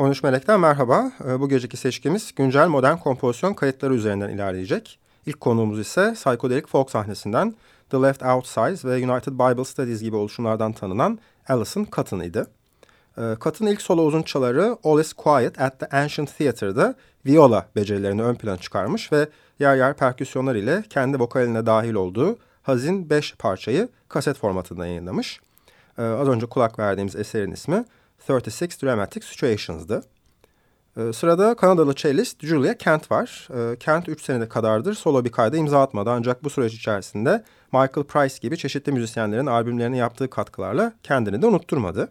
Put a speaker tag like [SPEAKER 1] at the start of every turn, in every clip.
[SPEAKER 1] 13 Melek'ten merhaba. Ee, bu geceki seçkimiz güncel modern kompozisyon kayıtları üzerinden ilerleyecek. İlk konuğumuz ise psychedelic folk sahnesinden The Left Outsides ve United Bible Studies gibi oluşumlardan tanınan Alison Cotton idi. Ee, Cotton ilk solo uzunçaları All Is Quiet at the Ancient Theatre'da viola becerilerini ön plana çıkarmış ve yer yer perküsyonlar ile kendi vokaline dahil olduğu hazin 5 parçayı kaset formatında yayınlamış. Ee, az önce kulak verdiğimiz eserin ismi 36 Dramatic Situations'dı. Ee, sırada Kanadalı cellist Julia Kent var. Ee, Kent 3 senede kadardır solo bir kayda imza atmadı ancak bu süreç içerisinde Michael Price gibi çeşitli müzisyenlerin albümlerine yaptığı katkılarla kendini de unutturmadı.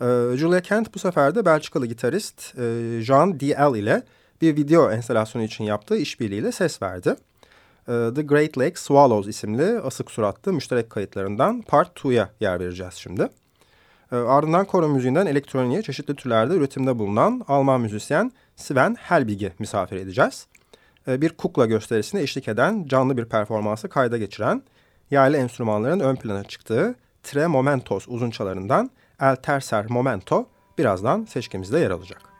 [SPEAKER 1] Ee, Julia Kent bu sefer de Belçikalı gitarist e, Jean D.L. ile bir video enstalasyonu için yaptığı işbirliğiyle ses verdi. The Great Lakes Swallows isimli asık suratlı müşterek kayıtlarından Part 2'ya yer vereceğiz şimdi. E, ardından koro müziğinden elektroniğe çeşitli türlerde üretimde bulunan Alman müzisyen Sven Helbig'i misafir edeceğiz. E, bir kukla gösterisine eşlik eden canlı bir performansı kayda geçiren yaylı enstrümanların ön plana çıktığı Tre Momentos uzunçalarından El Tercer Momento birazdan seçkimizde yer alacak.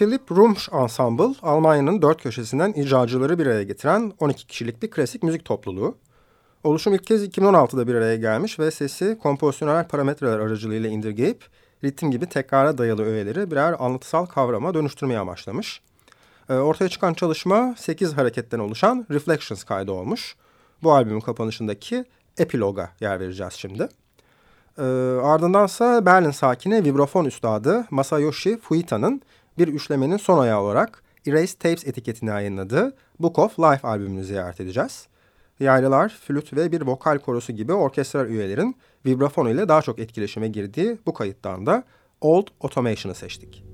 [SPEAKER 1] Philip Rumsch Ensemble, Almanya'nın dört köşesinden icracıları bir araya getiren 12 kişilik bir klasik müzik topluluğu. Oluşum ilk kez 2016'da bir araya gelmiş ve sesi kompozisyonel parametreler aracılığıyla indirgeyip ritim gibi tekrara dayalı öğeleri birer anlatısal kavrama dönüştürmeye amaçlamış. Ee, ortaya çıkan çalışma 8 hareketten oluşan Reflections kaydı olmuş. Bu albümün kapanışındaki epiloga yer vereceğiz şimdi. E, ardındansa Berlin sakini vibrafon üstadı Masayoshi Fuita'nın bir üçlemenin son ayağı olarak Erased Tapes etiketini yayınladığı Book of Life albümünü ziyaret edeceğiz. Yaylılar, flüt ve bir vokal korosu gibi orkestral üyelerin vibrafon ile daha çok etkileşime girdiği bu kayıttan da Old Automation'ı seçtik.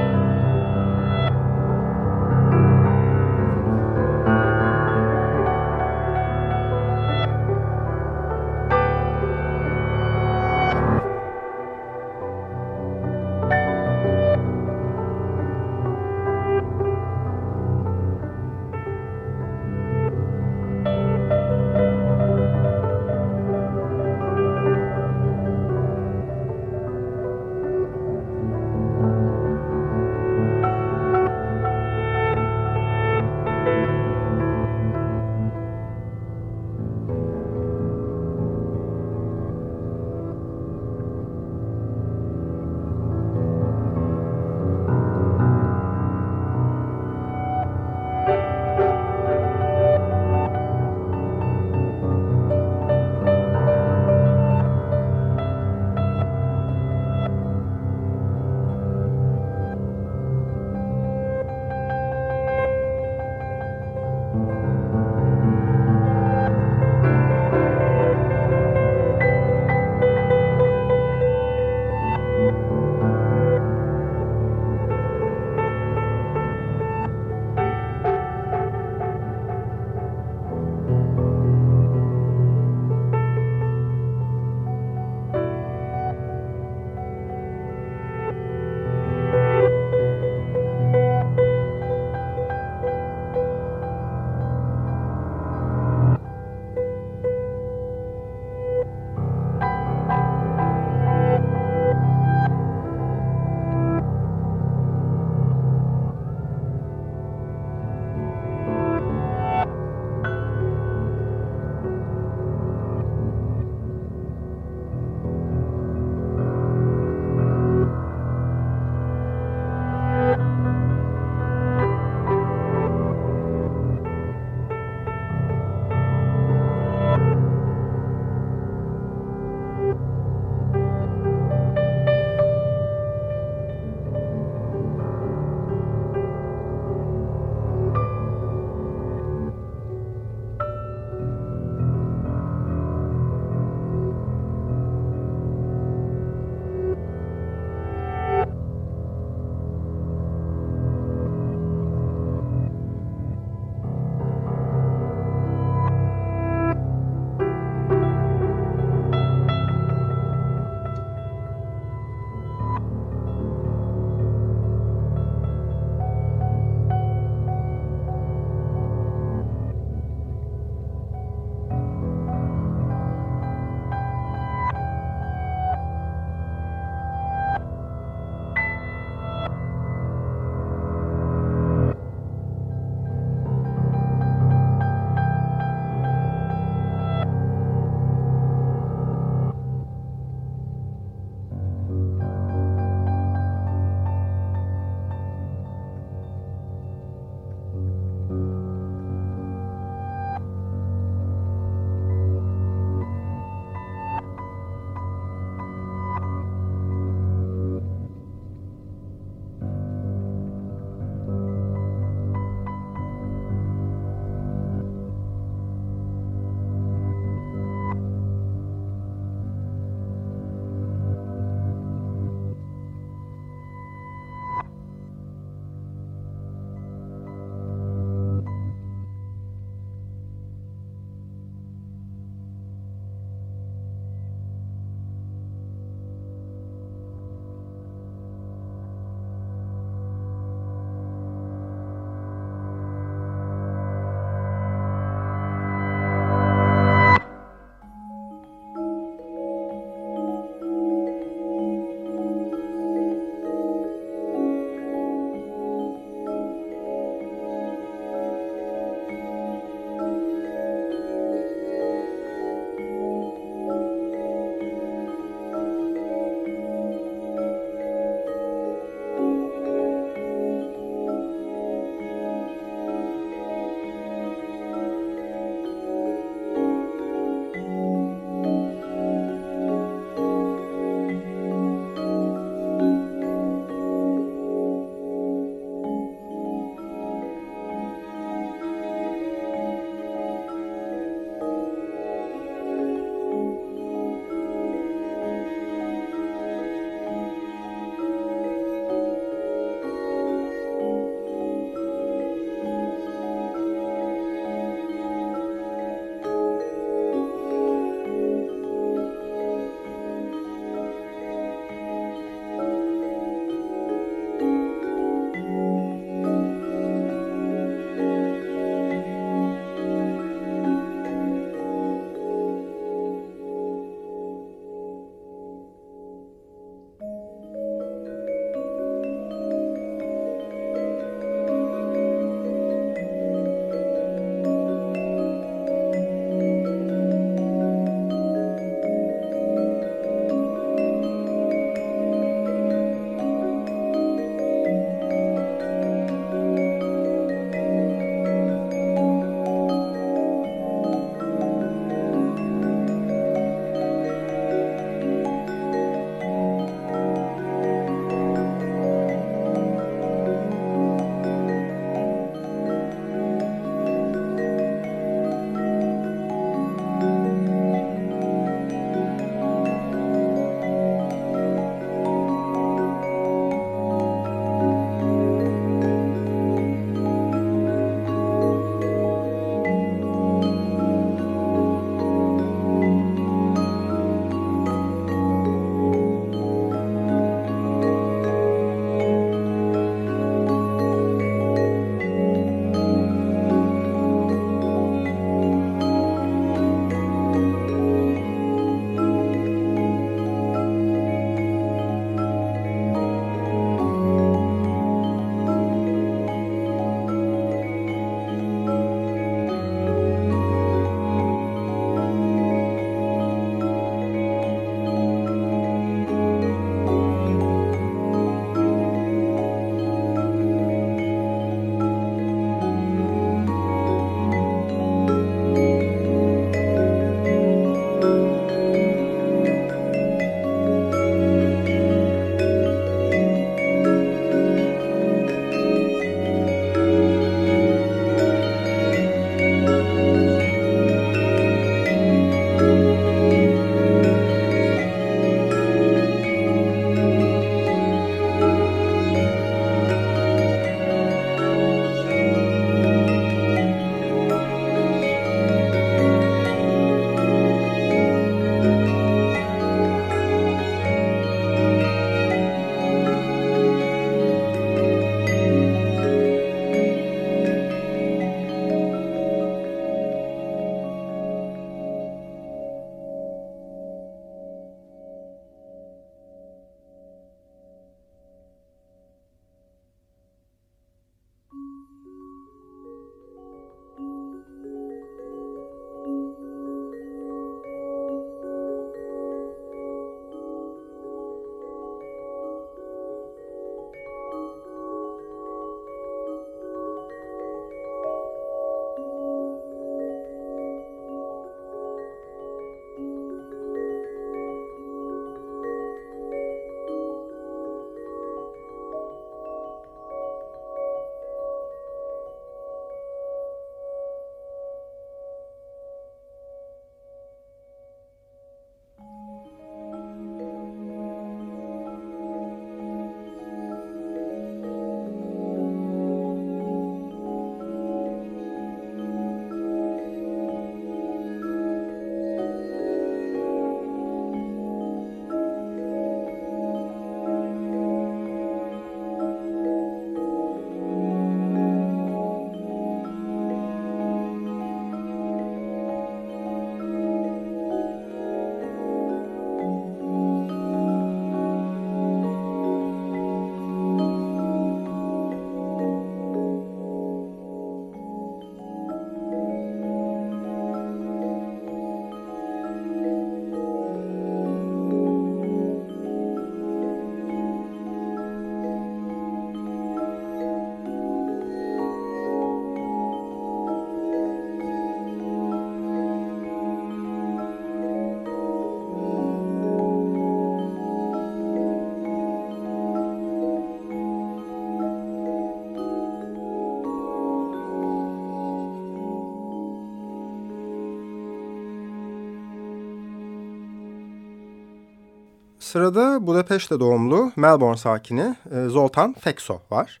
[SPEAKER 1] Sırada Budapeşte doğumlu Melbourne sakini e, Zoltan Fekso var.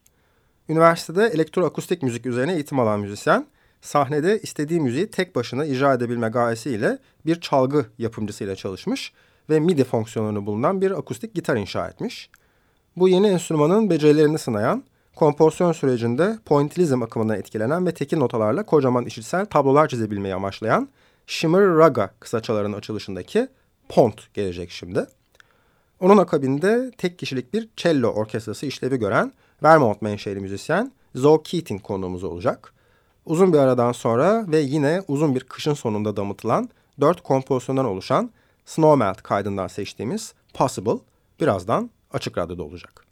[SPEAKER 1] Üniversitede elektroakustik müzik üzerine eğitim alan müzisyen, sahnede istediği müziği tek başına icra edebilme gayesiyle bir çalgı yapımcısıyla çalışmış ve MIDI fonksiyonunu bulunan bir akustik gitar inşa etmiş. Bu yeni enstrümanın becerilerini sınayan, kompozisyon sürecinde pointillizm akımından etkilenen ve tekil notalarla kocaman işitsel tablolar çizebilmeyi amaçlayan Shimmer Raga kısaçaların açılışındaki Pont gelecek şimdi. Onun akabinde tek kişilik bir cello orkestrası işlevi gören Vermont menşeli müzisyen Zoe Keating konuğumuz olacak. Uzun bir aradan sonra ve yine uzun bir kışın sonunda damıtılan dört kompozisyondan oluşan Snowmelt kaydından seçtiğimiz Possible birazdan Açık Radyo'da olacak.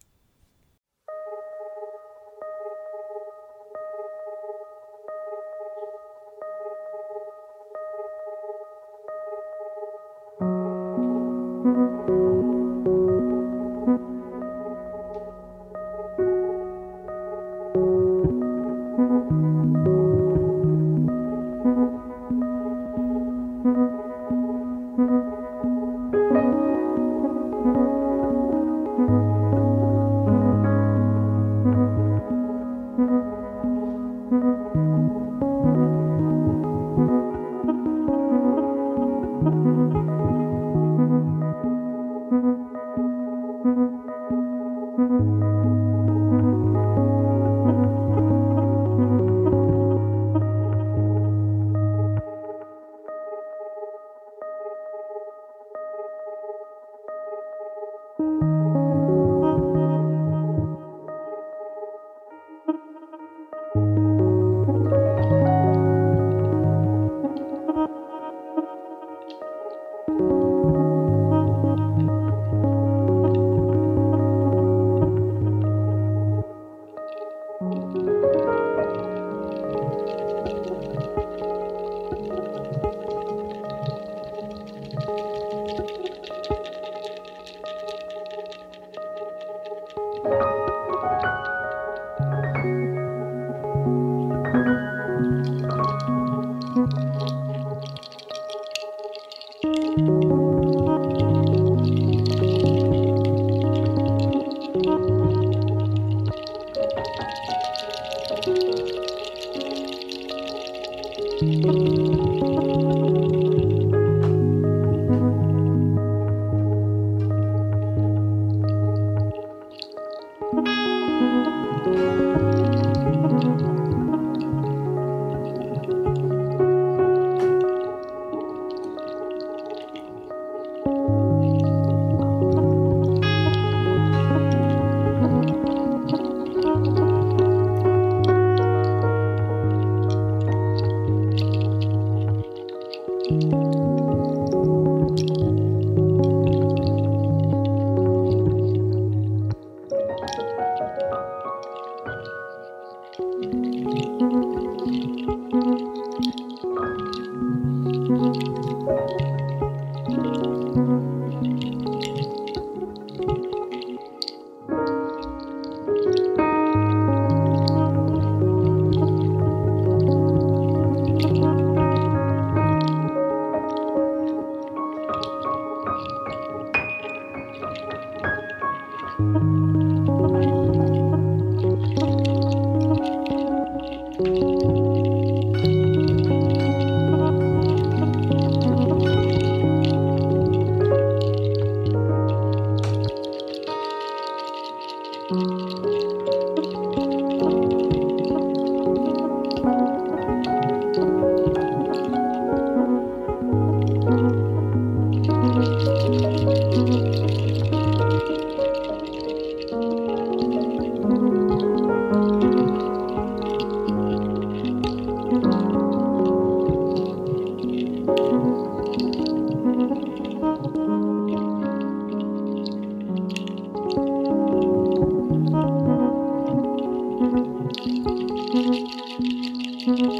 [SPEAKER 1] Mm-hmm.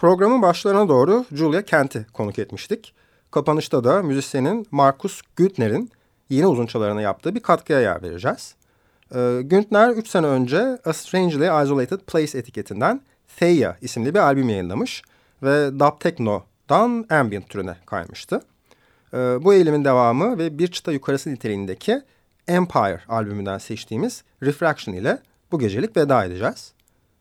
[SPEAKER 1] Programın başlarına doğru Julia Kent'i konuk etmiştik. Kapanışta da müzisyenin Markus Güntner'in yeni uzunçalarına yaptığı bir katkıya yer vereceğiz. Ee, Güntner 3 sene önce A Strangely Isolated Place etiketinden Theia isimli bir albüm yayınlamış ve Dub Techno'dan ambient türüne kaymıştı. Ee, bu eğilimin devamı ve bir çıta yukarısı niteliğindeki Empire albümünden seçtiğimiz Refraction ile bu gecelik veda edeceğiz.